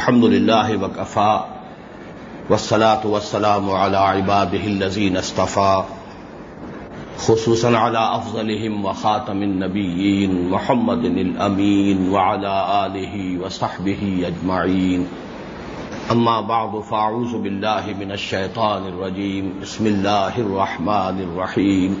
الحمد لله وكفى والصلاة والسلام على عباده الذين اصطفى خصوصا على أفضلهم وخاتم النبيين محمد الأمين وعلى آله وصحبه أجمعين أما بعد فأعوذ بالله من الشيطان الرجيم بسم الله الرحمن الرحيم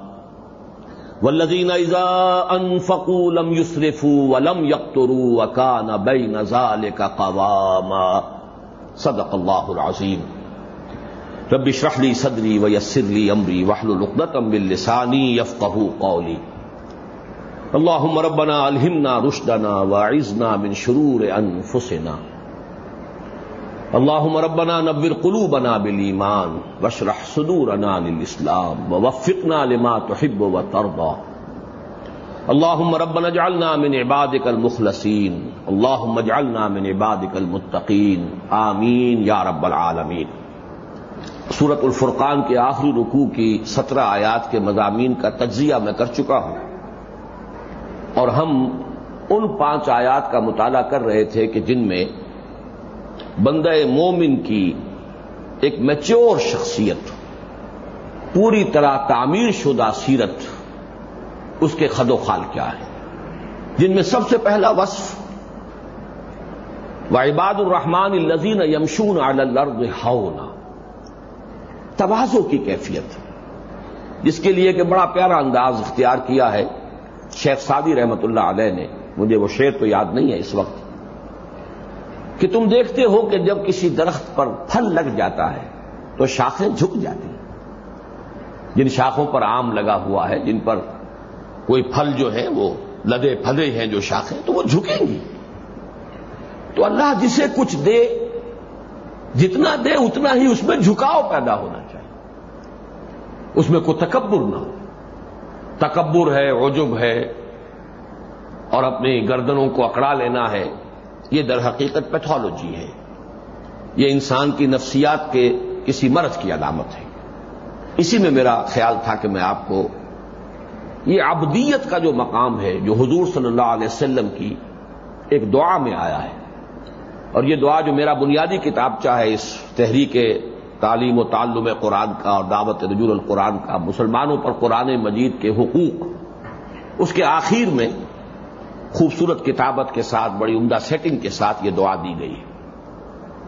والذين إذا أنفقوا لم يسرفوا ولم يقتروا وكان بين ذلك قواما. صدق الله العظيم رب اشرح لي صدري ويسر لي أمري واحلل عقدة من لساني يفقهوا قولي اللهم ربنا ألهمنا رشدنا واعذنا من شرور أنفسنا اللهم ربنا نبر قلوبنا بالإيمان واشرح صدورنا للإسلام ووفقنا لما تحب وترضى اللهم ربنا اجعلنا من عبادك المخلصين اللهم اجعلنا من عبادك المتقين آمین یا رب العالمین. سورت الفرقان کے آخری رکوع کی سترہ آیات کے مضامین کا تجزیہ میں کر چکا ہوں۔ اور ہم ان پانچ آیات کا مطالعہ کر رہے تھے کہ جن میں بندہ مومن کی ایک میچور شخصیت، پوری طرح تعمیر شدہ سیرت اس کے خد و خال کیا ہے۔ جن میں سب سے پہلا وصف و عباد الرحمان الزین یمشون الرد ہونا توازو کی کیفیت۔ جس کے لیے کہ بڑا پیارا انداز اختیار کیا ہے، شیخ سادی رحمت اللہ علیہ نے، مجھے وہ شعر تو یاد نہیں ہے اس وقت۔ کہ تم دیکھتے ہو کہ جب کسی درخت پر پھل لگ جاتا ہے تو شاخیں جھک جاتی ہیں۔ جن شاخوں پر آم لگا ہوا ہے، جن پر کوئی پھل جو ہے، وہ لدے پھلے ہیں جو شاخیں، تو وہ جھکیں گی۔ تو اللہ جسے کچھ دے، جتنا دے اتنا ہی اس میں جھکاؤ پیدا ہونا چاہیے۔ اس میں کوئی تکبر نہ ہو۔ تکبر ہے، عجب ہے، اور اپنی گردنوں کو اکڑا لینا ہے۔ یہ در حقیقت پیتھولوجی ہے۔ یہ انسان کی نفسیات کے کسی مرض کی علامت ہے۔ اسی میں میرا خیال تھا کہ میں آپ کو یہ ابدیت کا جو مقام ہے، جو حضور صلی اللہ علیہ وسلم کی ایک دعا میں آیا ہے۔ اور یہ دعا جو میرا بنیادی کتاب چاہے اس تحریک تعلیم و تعلم قرآن کا اور دعوت رجول القرآن کا، مسلمانوں پر قرآن مجید کے حقوق، اس کے آخر میں خوبصورت کتابت کے ساتھ، بڑی عمدہ سیٹنگ کے ساتھ یہ دعا دی گئی ہے۔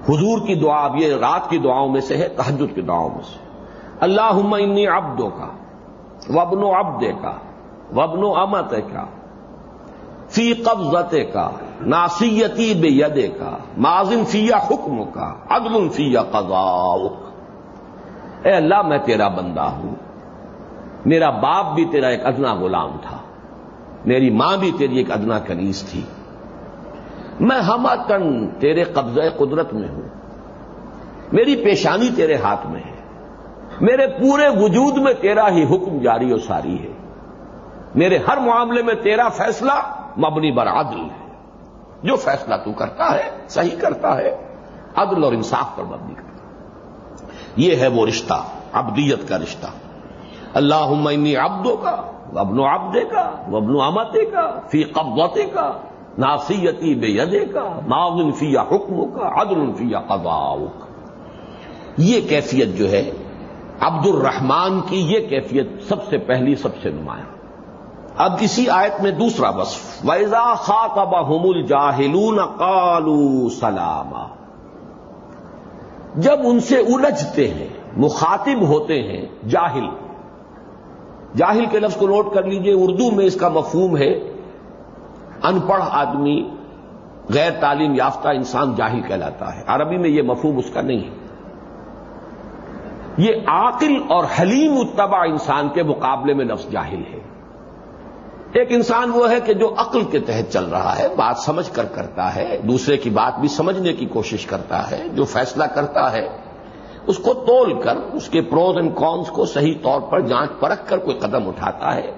حضور کی دعا اب یہ رات کی دعاؤں میں سے ہے تحجد کی دعاؤں میں سے۔ اللہ انی ابدوں کا وبن و ابدے کا وبن و امت کا فی قبضت کا ناسیتی بے یدے کا معذن فیا حکم کا عدل فیا قضا اے اللہ، میں تیرا بندہ ہوں۔ میرا باپ بھی تیرا ایک ادنا غلام تھا۔ میری ماں بھی تیری ایک ادنا کنیز تھی۔ میں ہم تن تیرے قبضہ قدرت میں ہوں۔ میری پیشانی تیرے ہاتھ میں ہے۔ میرے پورے وجود میں تیرا ہی حکم جاری و ساری ہے۔ میرے ہر معاملے میں تیرا فیصلہ مبنی بر عدل ہے۔ جو فیصلہ تو کرتا ہے، صحیح کرتا ہے۔ عدل اور انصاف پر مبنی کرتا ہے۔ یہ ہے وہ رشتہ ابدیت کا رشتہ۔ اللہ عمنی ابدوں کا وبن و عبدے کا وبن و امتے کا فی قبوتے کا ناسیتی بے یدے کا معاون فیا حکم کا عدل فیا قباؤ کا یہ کیفیت جو ہے عبد الرحمان کی یہ کیفیت سب سے پہلی، سب سے نمایاں۔ اب کسی آیت میں دوسرا وصف ویزا خاک بہم الجاہلون کالو سلاما۔ جب ان سے الجھتے ہیں، مخاطب ہوتے ہیں جاہل جاہل کے لفظ کو نوٹ کر لیجیے، اردو میں اس کا مفہوم ہے، ان پڑھ آدمی غیر تعلیم یافتہ انسان جاہل کہلاتا ہے۔ عربی میں یہ مفہوم اس کا نہیں ہے۔ یہ عاقل اور حلیم اتبا انسان کے مقابلے میں لفظ جاہل ہے۔ ایک انسان وہ ہے کہ جو عقل کے تحت چل رہا ہے، بات سمجھ کر کرتا ہے، دوسرے کی بات بھی سمجھنے کی کوشش کرتا ہے، جو فیصلہ کرتا ہے اس کو تول کر اس کے پروز اینڈ کونس کو صحیح طور پر جانچ پرکھ کر کوئی قدم اٹھاتا ہے۔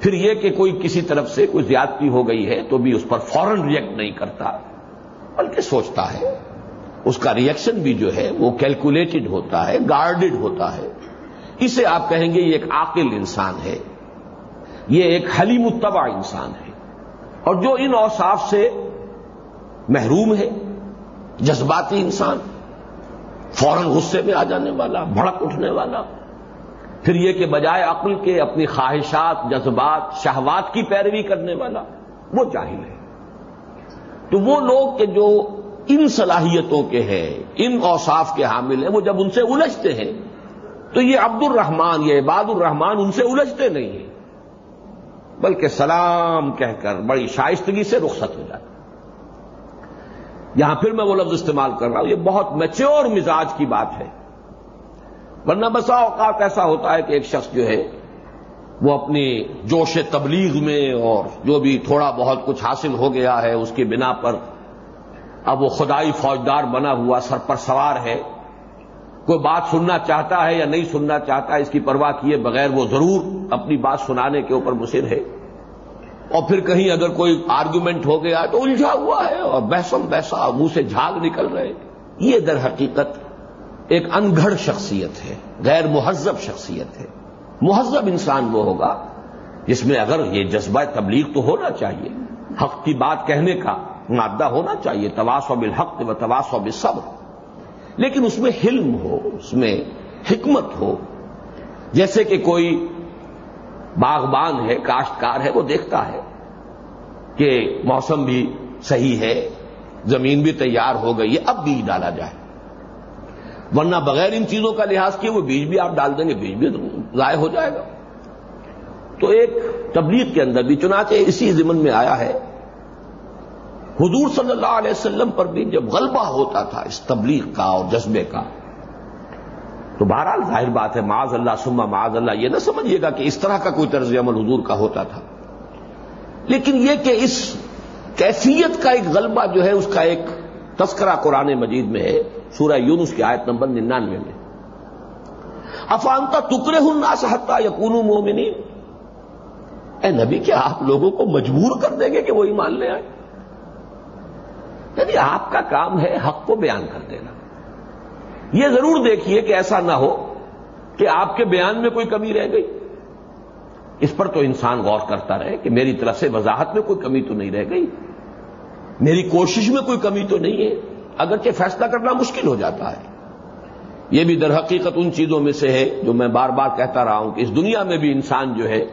پھر یہ کہ کوئی کسی طرف سے کوئی زیادتی ہو گئی ہے تو بھی اس پر فوراً ریئیکٹ نہیں کرتا، بلکہ سوچتا ہے۔ اس کا ریئیکشن بھی جو ہے وہ کیلکولیٹڈ ہوتا ہے گارڈڈ ہوتا ہے۔ اسے آپ کہیں گے یہ ایک عاقل انسان ہے، یہ ایک حلی متبع انسان ہے۔ اور جو ان اوصاف سے محروم ہے، جذباتی انسان فوراً غصے میں آ جانے والا، بھڑک اٹھنے والا۔ پھر یہ کہ بجائے عقل کے اپنی خواہشات، جذبات، شہوات کی پیروی کرنے والا، وہ جاہل ہے۔ تو وہ لوگ کہ جو ان صلاحیتوں کے ہیں، ان اوصاف کے حامل ہیں، وہ جب ان سے الجھتے ہیں، تو یہ عبد الرحمان یہ عباد الرحمان ان سے الجھتے نہیں ہیں۔ بلکہ سلام کہہ کر بڑی شائستگی سے رخصت ہو جاتا یہاں پھر میں وہ لفظ استعمال کر رہا ہوں، یہ بہت میچور مزاج کی بات ہے۔ ورنہ بسا اوقات ایسا ہوتا ہے کہ ایک شخص جو ہے، وہ اپنی جوش تبلیغ میں اور جو بھی تھوڑا بہت کچھ حاصل ہو گیا ہے، اس کی بنا پر اب وہ خدائی فوجدار بنا ہوا، سر پر سوار ہے۔ کوئی بات سننا چاہتا ہے یا نہیں سننا چاہتا ہے اس کی پرواہ کیے بغیر وہ ضرور اپنی بات سنانے کے اوپر مصر ہے۔ اور پھر کہیں اگر کوئی آرگومنٹ ہو گیا تو الجھا ہوا ہے اور بحثم بحثا منہ سے جھاگ نکل رہے یہ در حقیقت ایک انگھڑ شخصیت ہے، غیر مہذب شخصیت ہے۔ مہذب انسان وہ ہوگا جس میں اگر یہ جذبہ تبلیغ تو ہونا چاہیے، حق کی بات کہنے کا مادہ ہونا چاہیے تواس و بالحق و تواس و بالصبر۔ لیکن اس میں حلم ہو، اس میں حکمت ہو۔ جیسے کہ کوئی باغبان ہے، کاشتکار ہے، وہ دیکھتا ہے کہ موسم بھی صحیح ہے، زمین بھی تیار ہو گئی ہے، اب بیج ڈالا جائے۔ ورنہ بغیر ان چیزوں کا لحاظ کیے وہ بیج بھی آپ ڈال دیں گے، بیج بھی ضائع ہو جائے گا۔ تو ایک تبلیغ کے اندر بھی چنانچہ اسی ضمن میں آیا ہے، حضور صلی اللہ علیہ وسلم پر بھی جب غلبہ ہوتا تھا اس تبلیغ کا اور جذبے کا تو بہرحال ظاہر بات ہے، معاذ اللہ سما معاذ اللہ، یہ نہ سمجھیے گا کہ اس طرح کا کوئی طرز عمل حضور کا ہوتا تھا۔ لیکن یہ کہ اس کیفیت کا ایک غلبہ جو ہے، اس کا ایک تذکرہ قرآن مجید میں ہے، سورہ یونس کی آیت نمبر ننانوے میں۔ افانتا ٹکرے ہوں نہ سہتا یقون مومنی اے نبی، کیا آپ لوگوں کو مجبور کر دیں گے کہ وہ ایمان لے آئے یعنی آپ کا کام ہے حق کو بیان کر دینا۔ یہ ضرور دیکھیے کہ ایسا نہ ہو کہ آپ کے بیان میں کوئی کمی رہ گئی۔ اس پر تو انسان غور کرتا رہے کہ میری طرف سے وضاحت میں کوئی کمی تو نہیں رہ گئی۔ میری کوشش میں کوئی کمی تو نہیں ہے۔ اگرچہ فیصلہ کرنا مشکل ہو جاتا ہے۔ یہ بھی در حقیقت ان چیزوں میں سے ہے جو میں بار بار کہتا رہا ہوں کہ اس دنیا میں بھی انسان جو ہے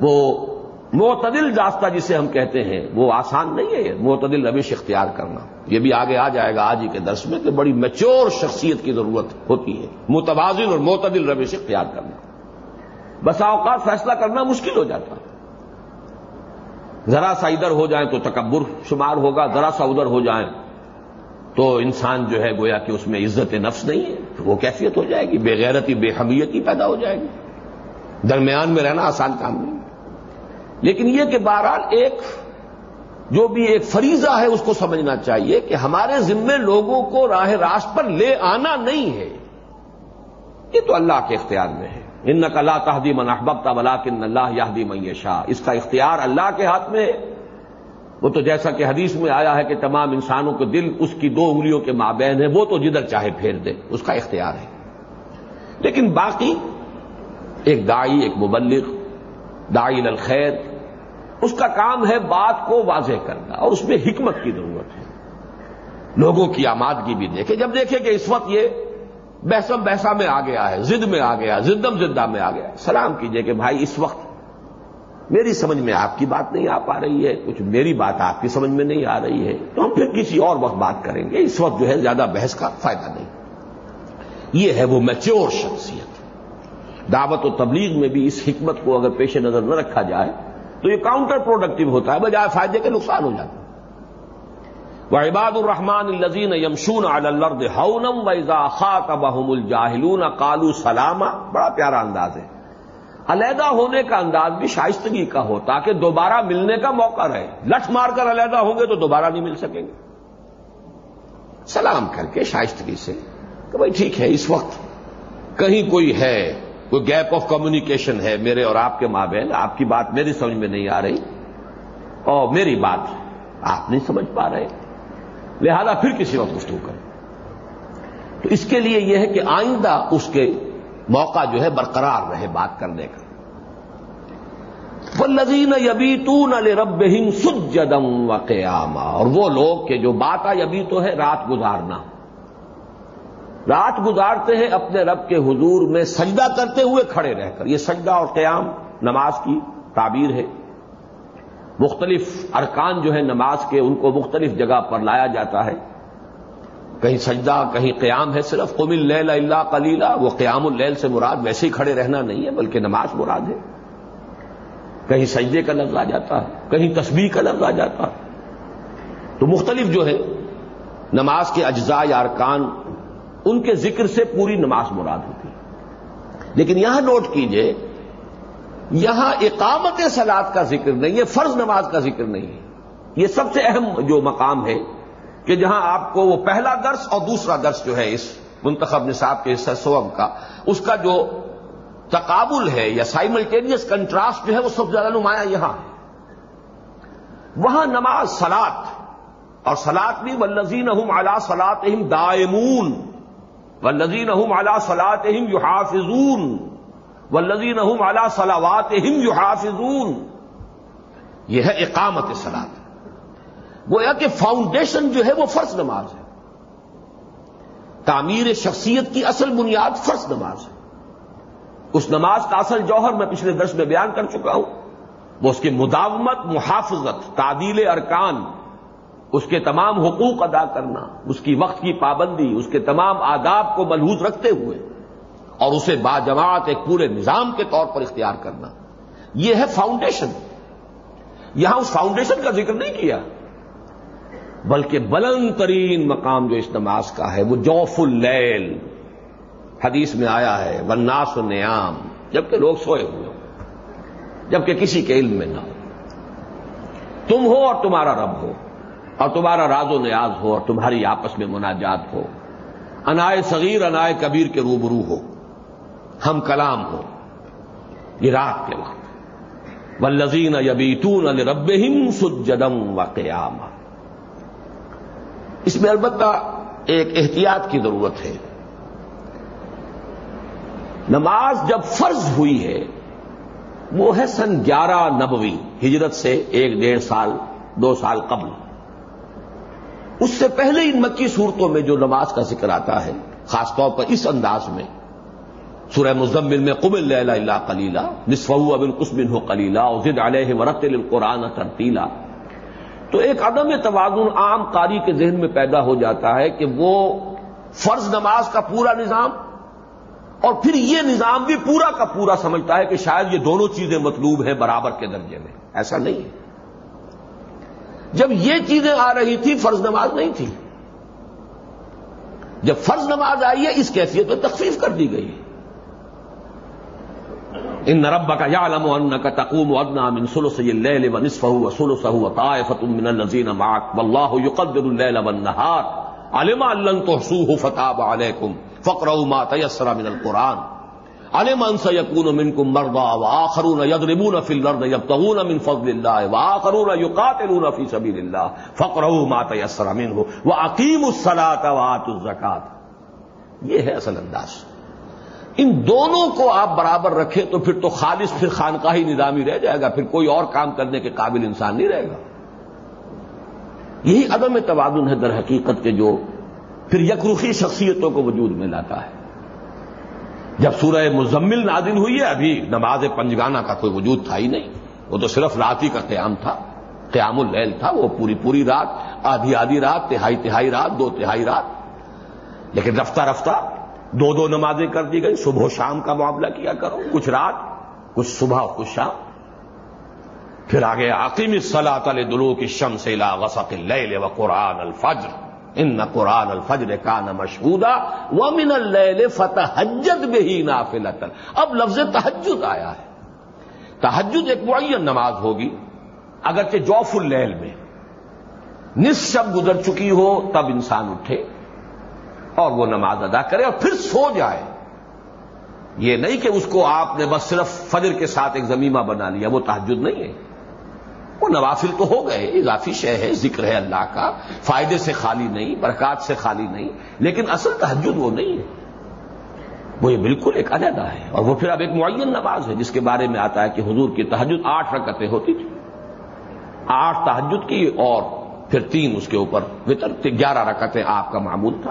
وہ معتدل راستہ جسے ہم کہتے ہیں، وہ آسان نہیں ہے معتدل روش اختیار کرنا۔ یہ بھی آگے آ جائے گا آج ہی کے درس میں کہ بڑی میچور شخصیت کی ضرورت ہوتی ہے۔ متوازن اور معتدل روش اختیار کرنا۔ بسا اوقات فیصلہ کرنا مشکل ہو جاتا۔ ذرا سا ادھر ہو جائیں تو تکبر شمار ہوگا، ذرا سا ادھر ہو جائیں تو انسان جو ہے گویا کہ اس میں عزت نفس نہیں ہے وہ کیفیت ہو جائے گی، بے غیرتی، بے حمیتی پیدا ہو جائے گی۔ درمیان میں رہنا آسان کام نہیں۔ لیکن یہ کہ بہرحال ایک جو بھی ایک فریضہ ہے اس کو سمجھنا چاہیے کہ ہمارے ذمے لوگوں کو راہ راست پر لے آنا نہیں ہے۔ یہ تو اللہ کے اختیار میں ہے۔ ان نقلا تحدی منحبتا بلا کن اللہ یادی میشا اس کا اختیار اللہ کے ہاتھ میں ہے۔ وہ تو جیسا کہ حدیث میں آیا ہے کہ تمام انسانوں کے دل اس کی دو انگلیوں کے مابین ہے وہ تو جدھر چاہے پھیر دے۔ اس کا اختیار ہے۔ لیکن باقی ایک دائی ایک مبلغ دائی الخیر اس کا کام ہے بات کو واضح کرنا اور اس میں حکمت کی ضرورت ہے۔ لوگوں کی آمادگی بھی دیکھے جب دیکھے کہ اس وقت یہ بحثم بحثا میں آ گیا ہے زد میں آ گیا زدم زدہ میں آ گیا سلام کیجیے کہ بھائی اس وقت میری سمجھ میں آپ کی بات نہیں آ پا رہی ہے، کچھ میری بات آپ کی سمجھ میں نہیں آ رہی ہے۔ تو ہم پھر کسی اور وقت بات کریں گے۔ اس وقت جو ہے زیادہ بحث کا فائدہ نہیں۔ یہ ہے وہ میچور شخصیت۔ دعوت و تبلیغ میں بھی اس حکمت کو اگر پیش نظر نہ رکھا جائے تو یہ کاؤنٹر پروڈکٹیو ہوتا ہے، بجائے فائدے کے نقصان ہو جاتا ہے وہ عباد الرحمان الزین یمشون الرد ہونم ویزا خا بحم الجاہلون کالو سلامہ بڑا پیارا انداز ہے۔ علیحدہ ہونے کا انداز بھی شائستگی کا ہو، تاکہ دوبارہ ملنے کا موقع رہے۔ لٹ مار کر علیحدہ ہوں گے تو دوبارہ نہیں مل سکیں گے۔ سلام کر کے شائستگی سے کہ بھائی ٹھیک ہے، اس وقت کہیں کوئی ہے کوئی گیپ آف کمیونیکیشن ہے میرے اور آپ کے مابین، آپ کی بات میری سمجھ میں نہیں آ رہی۔ اور میری بات آپ نہیں سمجھ پا رہے۔ لہذا پھر کسی وقت گفتگو کریں۔ تو اس کے لیے یہ ہے کہ آئندہ اس کے موقع جو ہے برقرار رہے بات کرنے کا۔ وہ لذین یبی تون رب ہند سجدم و قیاما اور وہ لوگ کہ جو بات یبی تو ہے، رات گزارنا۔ رات گزارتے ہیں اپنے رب کے حضور میں سجدہ کرتے ہوئے کھڑے رہ کر۔ یہ سجدہ اور قیام نماز کی تعبیر ہے۔ مختلف ارکان جو ہے نماز کے، ان کو مختلف جگہ پر لایا جاتا ہے۔ کہیں سجدہ، کہیں قیام ہے، صرف قم اللیل اللہ کلیلہ وہ قیام اللیل سے مراد ویسے ہی کھڑے رہنا نہیں ہے، بلکہ نماز مراد ہے۔ کہیں سجدے کا لفظ آ جاتا ہے، کہیں تسبیح کا لفظ آ جاتا ہے۔ تو مختلف جو ہے نماز کے اجزاء یا ارکان ان کے ذکر سے پوری نماز مراد ہوتی ہے۔ لیکن یہاں نوٹ کیجیے، یہاں اقامت سلاد کا ذکر نہیں ہے، فرض نماز کا ذکر نہیں ہے۔ یہ سب سے اہم جو مقام ہے کہ جہاں آپ کو وہ پہلا درس اور دوسرا درس جو ہے اس منتخب نصاب کے حصہ سوب کا، اس کا جو تقابل ہے یا سائملٹینیس کنٹراسٹ جو ہے وہ سب سے زیادہ نمایاں یہاں ہے۔ وہاں نماز سلاد اور سلاد بھی ولزین اہم اعلی سلاد اہم دائمون۔ ولزین اہم اعلی سلاد اہم یو حافظون ولزین اہم اعلی سلاوات یہ ہے اقامت سلاد گویا کہ فاؤنڈیشن جو ہے وہ فرض نماز ہے۔ تعمیر شخصیت کی اصل بنیاد فرض نماز ہے۔ اس نماز کا اصل جوہر میں پچھلے درس میں بیان کر چکا ہوں۔ وہ اس کی مداومت، محافظت، تعدیل ارکان اس کے تمام حقوق ادا کرنا، اس کی وقت کی پابندی، اس کے تمام آداب کو ملحوظ رکھتے ہوئے، اور اسے باجماعت ایک پورے نظام کے طور پر اختیار کرنا۔ یہ ہے فاؤنڈیشن یہاں اس فاؤنڈیشن کا ذکر نہیں کیا، بلکہ بلند ترین مقام جو اس نماز کا ہے، وہ جوف اللیل۔ حدیث میں آیا ہے وناس و نیام جبکہ لوگ سوئے ہوئے ہو جبکہ کسی کے علم میں نہ ہو۔ تم ہو اور تمہارا رب ہو۔ اور تمہارا راز و نیاز ہو اور تمہاری آپس میں مناجات ہو۔ انائے صغیر، انائے کبیر کے روبرو ہو۔ ہم کلام ہو۔ یہ رات کے وقت۔ ولزین یبیتون رب سجدم و قیام اس میں البتہ ایک احتیاط کی ضرورت ہے۔ نماز جب فرض ہوئی ہے، وہ ہے سن گیارہ نبوی، ہجرت سے ایک ڈیڑھ سال، دو سال قبل۔ اس سے پہلے ان مکی صورتوں میں جو نماز کا ذکر آتا ہے، خاص طور پر اس انداز میں، سورہ مزمل میں قبل اللہ کلیلہ نصف ابن قسمن ہو کلیلہ اور ضد علیہ ورت القرآن ترتیلا۔ تو ایک عدم توازن عام قاری کے ذہن میں پیدا ہو جاتا ہے کہ وہ فرض نماز کا پورا نظام اور پھر یہ نظام بھی پورا کا پورا سمجھتا ہے کہ شاید یہ دونوں چیزیں مطلوب ہیں برابر کے درجے میں۔ ایسا نہیں ہے۔ جب یہ چیزیں آ رہی تھی فرض نماز نہیں تھی۔ جب فرض نماز آئی ہے، اس کیفیت میں تخفیف کر دی گئی ان نربا کا یا علم ان کا تقوم ادنا من سلو سی لے و نصف ہو سلو سہو طائفت من الزین ماک و اللہ یقدر اللیل والنہار۔ علم اللہ تو سو فتاب علیکم فقر ما تیسر من القرآن۔ علم ان سيكون منكم مرضى واخرون يضربون في الارض يبتغون من فضل الله واخرون يقاتلون في سبيل الله. فقروا ما تيسر منه واقيموا الصلاه واتوا الزكاه یہ ہے اصل انداز. ان دونوں کو آپ برابر رکھیں تو پھر تو خالص پھر خانقاہی نظامی رہ جائے گا، پھر کوئی اور کام کرنے کے قابل انسان نہیں رہے گا. یہی عدم توازن ہے در حقیقت کے جو پھر یکروخی شخصیتوں کو وجود میں لاتا ہے۔ جب سورہ مزمل نادن ہوئی ہے، ابھی نماز پنجگانا کا کوئی وجود تھا ہی نہیں۔ وہ تو صرف رات ہی کا قیام تھا۔ قیام اللیل تھا، وہ پوری پوری رات، آدھی آدھی رات، تہائی تہائی رات، دو تہائی رات۔ لیکن رفتہ رفتہ دو دو نمازیں کر دی گئی صبح و شام کا معاملہ کیا کرو۔ کچھ رات، کچھ صبح، کچھ شام۔ پھر آگے عقیم صلاح تعلی دلو کی شم سے لا وسط لے و قرآن الفجر۔ ان قرآن الفجر کا نہ مشہورہ و من اللیل حجت میں ہی اب لفظ تحجد آیا ہے۔ تحجد ایک معین نماز ہوگی۔ اگرچہ جوف اللیل میں نصف شب گزر چکی ہو، تب انسان اٹھے اور وہ نماز ادا کرے اور پھر سو جائے۔ یہ نہیں کہ اس کو آپ نے بس صرف فجر کے ساتھ ایک زمینہ بنا لیا، وہ تحجد نہیں ہے۔ وہ نوافل تو ہو گئے، اضافی شے ہے، ذکر ہے اللہ کا، فائدے سے خالی نہیں، برکات سے خالی نہیں، لیکن اصل تحجد وہ نہیں ہے۔ وہ یہ بالکل ایک علیحدہ ہے۔ اور وہ پھر اب ایک معین نماز ہے، جس کے بارے میں آتا ہے کہ حضور کی تحجد آٹھ رکتیں ہوتی تھی آٹھ تحجد کی اور پھر تین اس کے اوپر وطر گیارہ رکعتیں آپ کا معمول تھا۔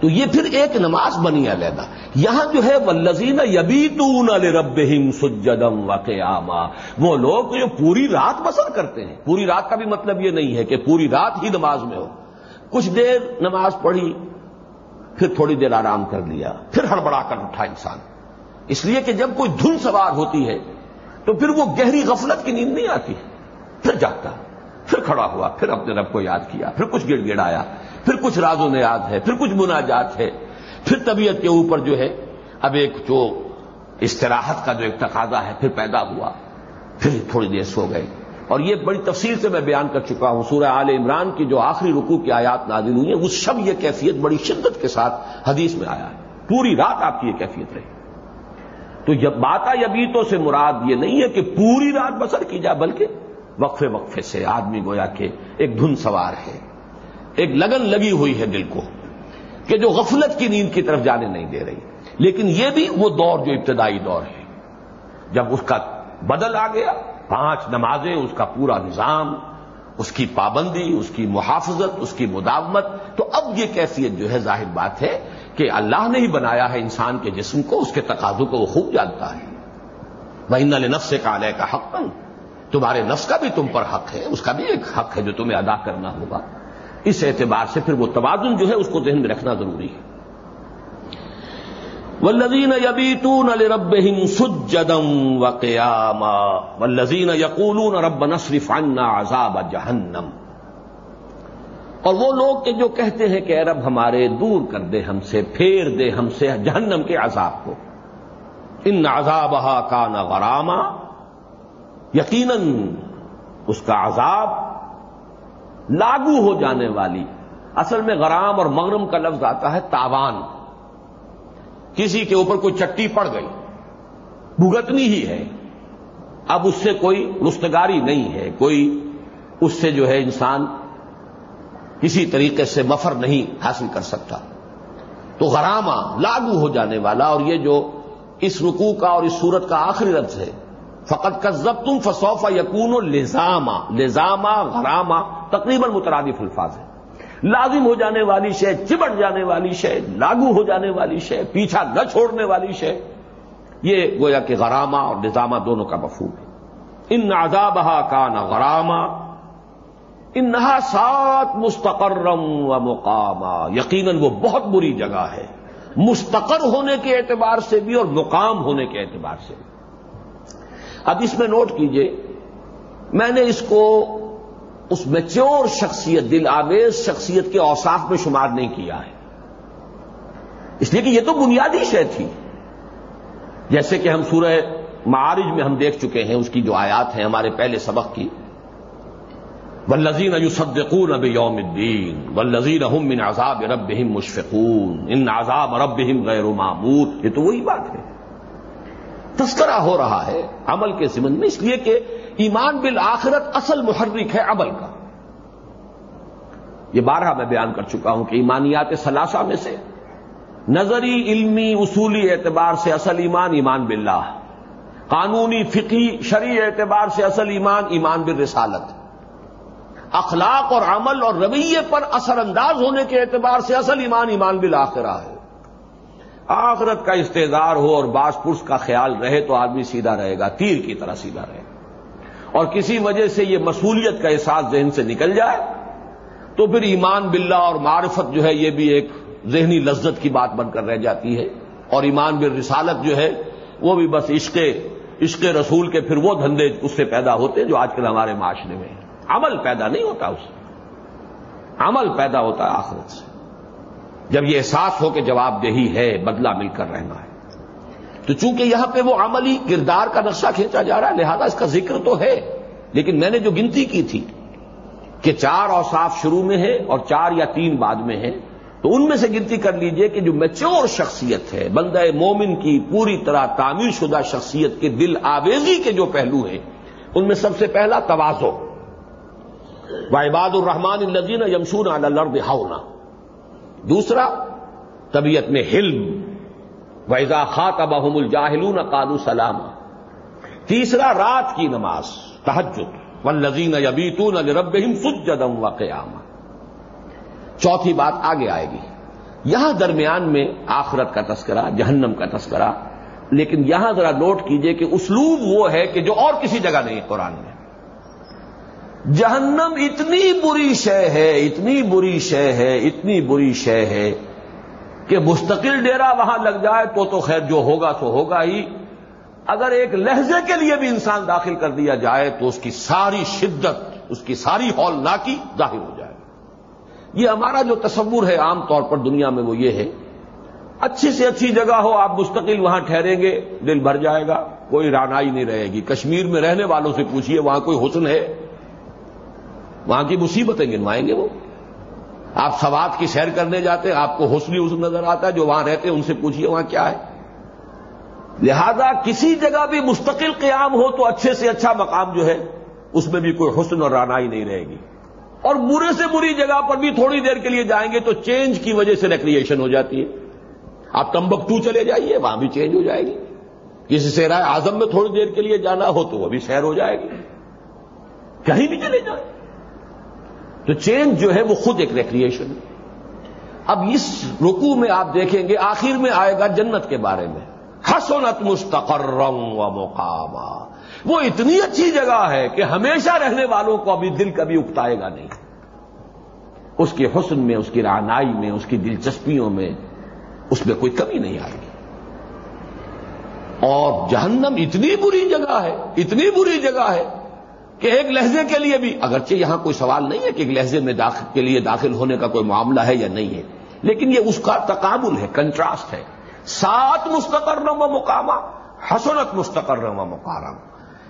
تو یہ پھر ایک نماز بنی علیحدہ۔ یہاں جو ہے ولزین یبیتون رب سجدم و وہ لوگ جو پوری رات بسر کرتے ہیں۔ پوری رات کا بھی مطلب یہ نہیں ہے کہ پوری رات ہی نماز میں ہو۔ کچھ دیر نماز پڑھی، پھر تھوڑی دیر آرام کر لیا۔ پھر ہڑبڑا کر اٹھا انسان۔ اس لیے کہ جب کوئی دھن سوار ہوتی ہے، تو پھر وہ گہری غفلت کی نیند نہیں آتی۔ پھر جاگتا، پھر کھڑا ہوا، پھر اپنے رب کو یاد کیا، پھر کچھ گڑ گڑایا۔ پھر کچھ راز و نیاد ہے، پھر کچھ مناجات ہے۔ پھر طبیعت کے اوپر جو ہے، اب ایک جو استراحت کا جو ایک تقاضا ہے، پھر پیدا ہوا۔ پھر تھوڑی دیر سو گئے۔ اور یہ بڑی تفصیل سے میں بیان کر چکا ہوں۔ سورہ آل عمران کی جو آخری رکوع کی آیات نازل ہوئی ہیں، اس شب یہ کیفیت بڑی شدت کے ساتھ حدیث میں آیا ہے۔ پوری رات آپ کی یہ کیفیت رہی۔ تو جب باتا یبیتوں سے مراد یہ نہیں ہے کہ پوری رات بسر کی جائے، بلکہ وقفے وقفے سے آدمی گویا کہ ایک دھن سوار ہے۔ ایک لگن لگی ہوئی ہے دل کو کہ جو غفلت کی نیند کی طرف جانے نہیں دے رہی۔ لیکن یہ بھی وہ دور جو ابتدائی دور ہے۔ جب اس کا بدل آ گیا، پانچ نمازیں، اس کا پورا نظام، اس کی پابندی، اس کی محافظت، اس کی مداومت، تو اب یہ کیفیت جو ہے ظاہر بات ہے کہ اللہ نے ہی بنایا ہے انسان کے جسم کو، اس کے تقاضوں کو وہ خوب جانتا ہے۔ وہ نفس کا علیہ کا حق تمہارے نفس کا بھی تم پر حق ہے، اس کا بھی ایک حق ہے جو تمہیں ادا کرنا ہوگا۔ اس اعتبار سے پھر وہ توازن جو ہے اس کو ذہن میں رکھنا ضروری ہے۔ ولزین یبیتون رب سجدم و قیاما ولزین یقولون رب نصرف عنا عذاب جہنم اور وہ لوگ کہ جو کہتے ہیں کہ اے رب ہمارے دور کر دے ہم سے، پھیر دے ہم سے جہنم کے عذاب کو۔ ان عذاب کا نہ غراما۔ یقیناً اس کا عذاب لاگو ہو جانے والی۔ اصل میں غرام اور مغرم کا لفظ آتا ہے تاوان۔ کسی کے اوپر کوئی چٹی پڑ گئی۔ بھگتنی ہی ہے۔ اب اس سے کوئی رستگاری نہیں ہے۔ کوئی اس سے جو ہے انسان کسی طریقے سے مفر نہیں حاصل کر سکتا۔ تو غرامہ لاگو ہو جانے والا اور یہ جو اس رکوع کا اور اس صورت کا آخری لفظ ہے۔ فقط کا ضبط تم فسوفا یقون و لزامہ لزامہ غرامہ۔ تقریباً مترادف الفاظ ہے لازم ہو جانے والی شے چمٹ جانے والی شے، لاگو ہو جانے والی شے، پیچھا نہ چھوڑنے والی شے، یہ گویا کہ غرامہ اور نظامہ دونوں کا مفہوم ہے۔ ان عذابہ کا نہ غرامہ ان سات مستقرم و مقامہ یقیناً وہ بہت بری جگہ ہے۔ مستقر ہونے کے اعتبار سے بھی اور مقام ہونے کے اعتبار سے بھی۔ اب اس میں نوٹ کیجیے، میں نے اس کو اس میچور شخصیت، دل آویز شخصیت کے اوساف میں شمار نہیں کیا ہے۔ اس لیے کہ یہ تو بنیادی شے تھی۔ جیسے کہ ہم سورہ معارج میں ہم دیکھ چکے ہیں، اس کی جو آیات ہیں ہمارے پہلے سبق کی۔ ولزین یوسدقون اب یوم الدین ولزین من عذاب رب مشفقون۔ ان عذاب رب غیر معمود یہ تو وہی بات ہے۔ تذکرہ ہو رہا ہے عمل کے سمن میں، اس لیے کہ ایمان بالآخرت اصل محرک ہے عمل کا۔ یہ بارہ میں بیان کر چکا ہوں کہ ایمانیات ثلاثہ میں سے نظری، علمی، اصولی اعتبار سے اصل ایمان ایمان باللہ، قانونی فقی شرعی اعتبار سے اصل ایمان ایمان بالرسالت۔ اخلاق اور عمل اور رویے پر اثر انداز ہونے کے اعتبار سے اصل ایمان ایمان بالآخرہ ہے۔ آخرت کا استعدار ہو اور باس پرس کا خیال رہے تو آدمی سیدھا رہے گا، تیر کی طرح سیدھا رہے گا۔ اور کسی وجہ سے یہ مصولیت کا احساس ذہن سے نکل جائے، تو پھر ایمان باللہ اور معرفت جو ہے یہ بھی ایک ذہنی لذت کی بات بن کر رہ جاتی ہے۔ اور ایمان بال رسالت جو ہے، وہ بھی بس عشق عشق رسول کے پھر وہ دھندے اس سے پیدا ہوتے جو آج کل ہمارے معاشرے میں عمل پیدا نہیں ہوتا اس سے۔ عمل پیدا ہوتا ہے آخرت سے۔ جب یہ احساس ہو کہ جواب دہی ہے، بدلہ مل کر رہنا ہے۔ تو چونکہ یہاں پہ وہ عملی کردار کا نقشہ کھینچا جا رہا ہے، لہذا اس کا ذکر تو ہے۔ لیکن میں نے جو گنتی کی تھی کہ چار اوصاف شروع میں ہے اور چار یا تین بعد میں ہے تو ان میں سے گنتی کر لیجیے کہ جو میچور شخصیت ہے، بندہ مومن کی پوری طرح تعمیر شدہ شخصیت کے دل آویزی کے جو پہلو ہیں، ان میں سب سے پہلا توازو۔ وائباد الرحمان النزین یمشون الرد ہاؤنا دوسرا، طبیعت میں حلم ویزا خاط ابہم الجاہلون قالو سلام تیسرا رات کی نماز تحجد والذین یبیتون لربہم سجدم و قیاما چوتھی بات آگے آئے گی۔ یہاں درمیان میں آخرت کا تذکرہ، جہنم کا تذکرہ، لیکن یہاں ذرا نوٹ کیجیے کہ اسلوب وہ ہے کہ جو اور کسی جگہ نہیں، قرآن میں۔ جہنم اتنی بری شے ہے، اتنی بری شے ہے، اتنی بری شے ہے کہ مستقل ڈیرا وہاں لگ جائے تو تو خیر جو ہوگا تو ہوگا ہی۔ اگر ایک لہجے کے لیے بھی انسان داخل کر دیا جائے تو اس کی ساری شدت، اس کی ساری ہال ناکی ظاہر ہو جائے۔ یہ ہمارا جو تصور ہے عام طور پر دنیا میں وہ یہ ہے۔ اچھی سے اچھی جگہ ہو، آپ مستقل وہاں ٹھہریں گے، دل بھر جائے گا، کوئی رانائی نہیں رہے گی۔ کشمیر میں رہنے والوں سے پوچھیے وہاں کوئی حسن ہے؟ وہاں کی مصیبتیں گنوائیں گے وہ۔ آپ سوات کی سیر کرنے جاتے آپ کو حسنی حسن نظر آتا ہے، جو وہاں رہتے ہیں ان سے پوچھیے وہاں کیا ہے۔ لہذا کسی جگہ بھی مستقل قیام ہو تو اچھے سے اچھا مقام جو ہے، اس میں بھی کوئی حسن اور رانائی نہیں رہے گی۔ اور برے سے بری جگہ پر بھی تھوڑی دیر کے لیے جائیں گے تو چینج کی وجہ سے ریکریشن ہو جاتی ہے۔ آپ تمبک ٹو چلے جائیے، وہاں بھی چینج ہو جائے گی۔ کسی سے رائے آزم میں تھوڑی دیر کے لیے جانا ہو تو وہ بھی سیر ہو جائے گی۔ کہیں بھی چلے جائیں۔ تو چینج جو ہے وہ خود ایک ریکریشن ہے۔ اب اس رکو میں آپ دیکھیں گے، آخر میں آئے گا جنت کے بارے میں۔ حسنت مستقرم و مقامہ وہ اتنی اچھی جگہ ہے کہ ہمیشہ رہنے والوں کو ابھی دل کبھی اکتائے گا نہیں۔ اس کے حسن میں، اس کی رانائی میں، اس کی دلچسپیوں میں اس میں کوئی کمی نہیں آئے گی۔ اور جہنم اتنی بری جگہ ہے، اتنی بری جگہ ہے کہ ایک لہجے کے لیے بھی۔ اگرچہ یہاں کوئی سوال نہیں ہے کہ ایک لہجے میں داخل کے لیے داخل ہونے کا کوئی معاملہ ہے یا نہیں ہے، لیکن یہ اس کا تقابل ہے، کنٹراسٹ ہے۔ سات مستقر و مقامہ، حسنت مستقر و مقام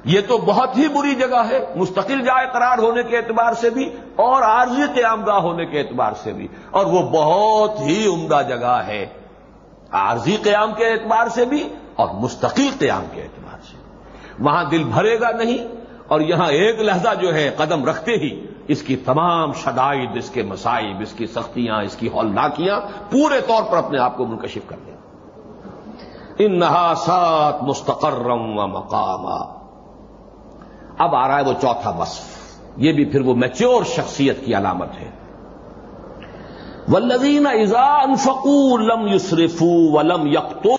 یہ تو بہت ہی بری جگہ ہے، مستقل جائے قرار ہونے کے اعتبار سے بھی اور عارضی قیام گاہ ہونے کے اعتبار سے بھی۔ اور وہ بہت ہی عمدہ جگہ ہے، عارضی قیام کے اعتبار سے بھی اور مستقل قیام کے اعتبار سے۔ وہاں دل بھرے گا نہیں اور یہاں ایک لہجہ جو ہے قدم رکھتے ہی اس کی تمام شدائد، اس کے مسائب اس کی سختیاں، اس کی ہولناکیاں پورے طور پر اپنے آپ کو منکشف کر دیں۔ ان نحاسات مستقرم و مقام اب آ رہا ہے وہ چوتھا وصف۔ یہ بھی پھر وہ میچور شخصیت کی علامت ہے۔ ولدین ایزان فکو لم یوسرفو ولم یکتو